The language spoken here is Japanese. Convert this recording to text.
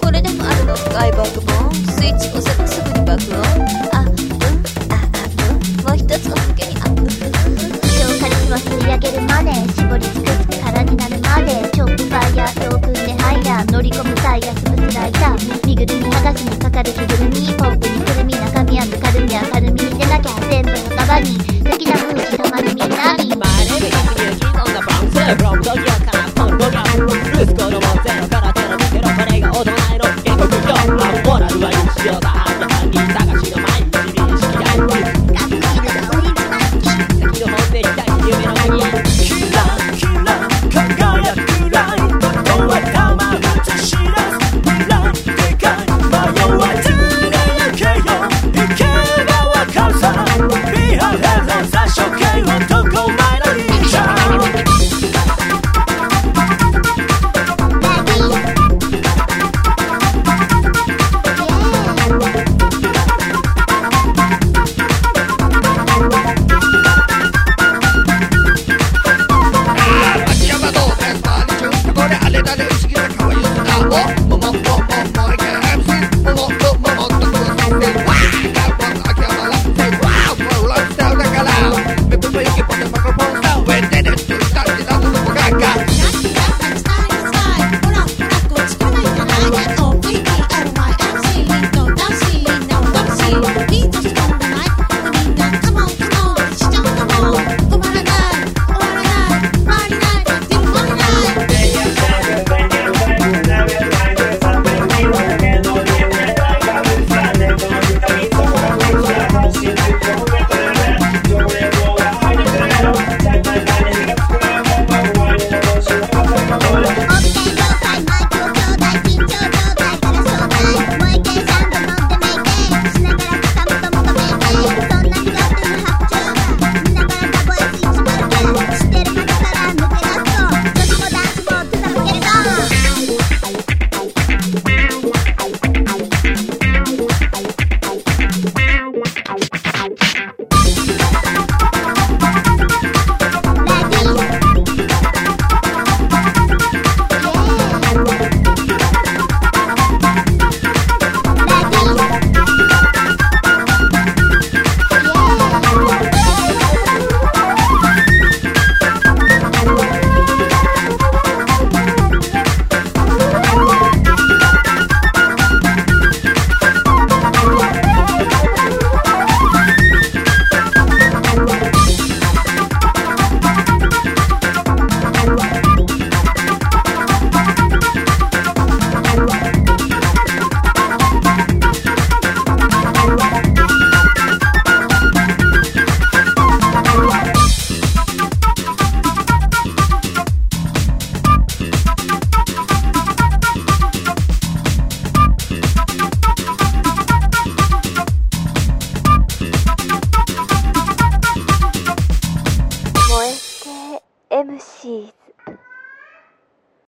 これでもあるの。かい爆音スイッチ押せばすぐに爆音あうん。あップん。もう一つおまけにアップ超カリス吸い上げるまで絞り尽くして空になるまでチョップファイヤー手ー組ん。でハイヤー乗り込むタイヤスすライター身ぐるみ剥がしにかかる気分かと